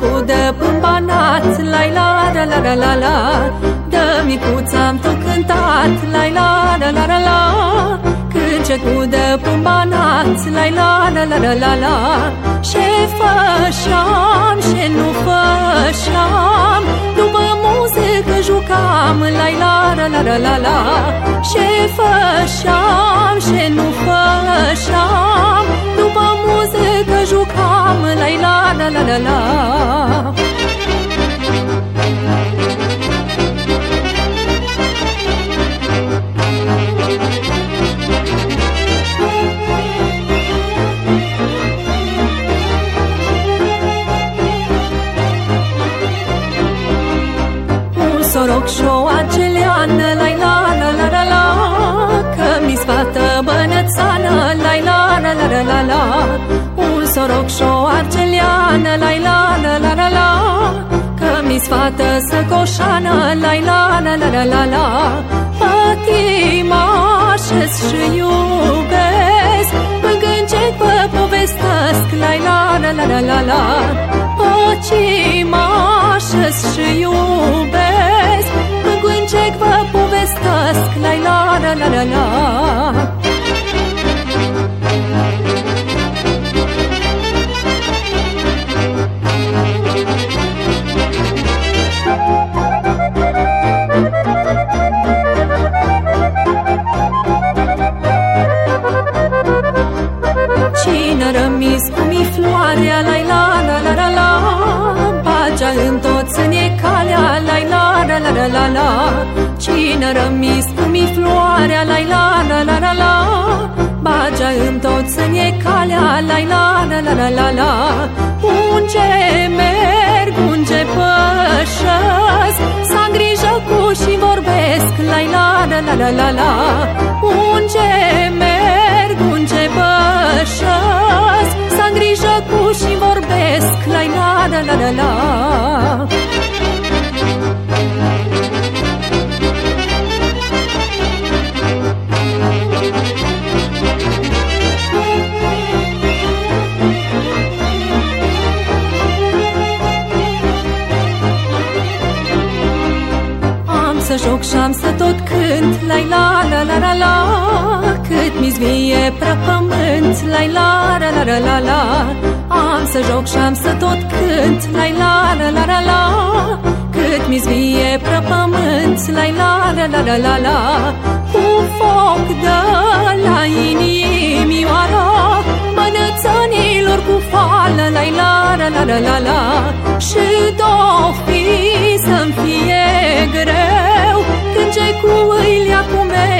cu de pâmbanat La la la la la la la. De micuță am tot cântat La la la la la la. Când cu de pâmbanat La la la la la la la. Ce fășam, ce nu fășam După muzică jucam La la la la la la la. Ce fășam, ce nu fășam După muzică jucam La la la la la la soroc și o argeleană La la la la la la Că mi sfată bănățană La la la la la la la Un soroc și o argeleană La la la la la la Că mi sfată să coșană La la la la la la la Pătimașez și iubesc Păgâncec vă povestesc La la la la la la la Păcimașez și iubesc Cine rămis cu mi floarea La la la la la la Bagea în toți în e calea La la la la la la la Cine rămis cu mi floarea La la la la la la Bagea în toți în e calea La la la la la la la Unge merg, unge pășesc S-a grijă cu și vorbesc La la la la la la la Unge la la la la să joc și am să tot cânt La la la la la la cât mi zvie prag pământ. Lai la la la la la la. Am să joc și am să tot cânt. Lai la la la la la. Cât mi zvie prag pământ. Lai la la la la la la. Cu foc de la inimioara Mănățanilor cu fală Lai la la la la la la. Și doar fi să-mi fie greu. Când cei cu îi cu mei